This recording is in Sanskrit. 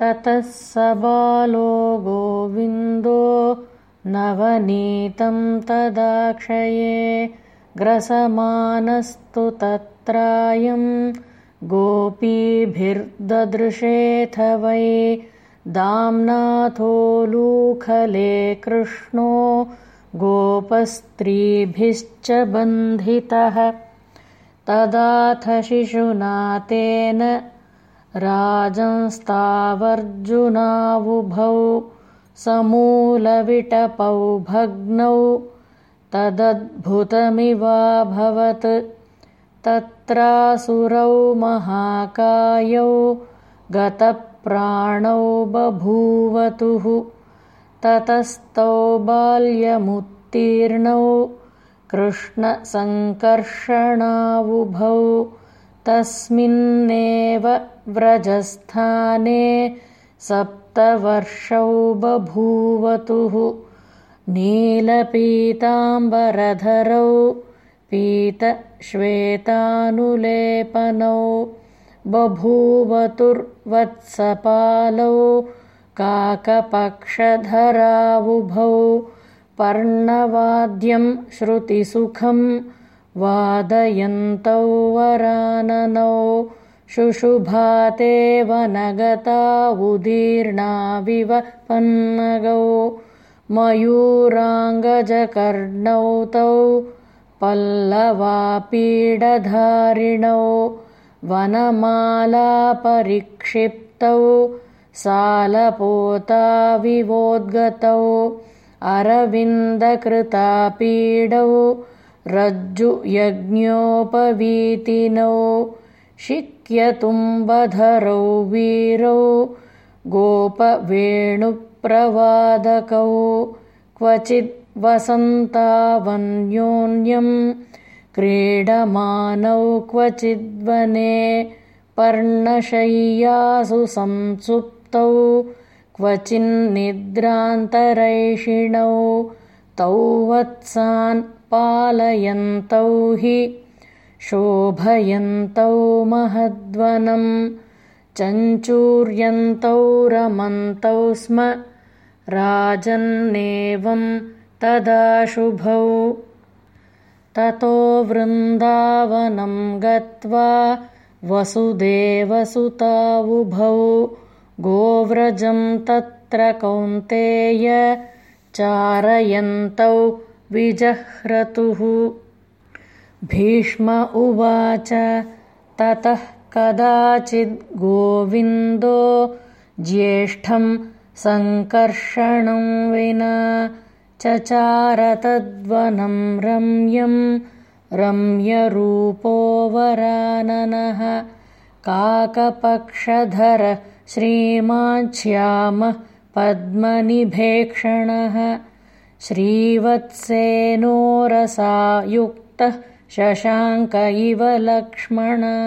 ततः स बालो गोविन्दो नवनीतं तदाक्षये ग्रसमानस्तु तत्रायं गोपीभिर्ददृशेऽथ वै दाम्नाथोलूखले कृष्णो गोपस्त्रीभिश्च बन्धितः तदाथ शिशुना तेन राजंस्तावर्जुनावुभौ समूलविटपौ भग्नौ तदद्भुतमिवाभवत् तत्रासुरौ महाकायौ गतप्राणौ बभूवतुः। ततस्तौ बाल्यमुत्तीर्णौ कृष्णसङ्कर्षणावुभौ तस्मिन्नेव व्रजस्थाने सप्तवर्षौ बभूवतुः नीलपीताम्बरधरौ पीतश्वेतानुलेपनौ बभूवतुर्वत्सपालौ काकपक्षधरावुभौ पर्णवाद्यं श्रुतिसुखं वादयन्तौ वराननौ शुशुभाते वनगता उदीर्णाविव पन्नगौ मयूराङ्गजकर्णौ तौ पल्लवापीडधारिणौ वनमालापरिक्षिप्तौ सालपोताविवोद्गतौ अरविन्दकृतापीडौ रज्जुयज्ञोपवीतिनौ शिक्यतुम्बधरौ वीरौ गोपवेणुप्रवादकौ क्वचिद्वसन्तावन्योन्यं क्रीडमानौ क्वचिद्वने पर्णशय्यासु संसुप्तौ क्वचिन्निद्रान्तरैषिणौ तौ वत्सान् पालयन्तौ हि शोभयन्तौ महद्वनं चञ्चूर्यन्तौ रमन्तौ स्म राजन्नेवं तदाशुभौ। ततो वृन्दावनं गत्वा वसुदेवसुतावुभौ गोव्रजं तत्र कौन्तेय चारयन्तौ विजह्रतुः भीष्म उवाच ततः कदाचिद्गोविन्दो ज्येष्ठं सङ्कर्षणं विना चचारतद्वनं रम्यं रम्यरूपो वराननः। काकपक्षधर श्रीमाच्छ्यामः पद्मनिभेक्षणः श्रीवत्सेनोरसा युक्तः शशाङ्क इव लक्ष्मण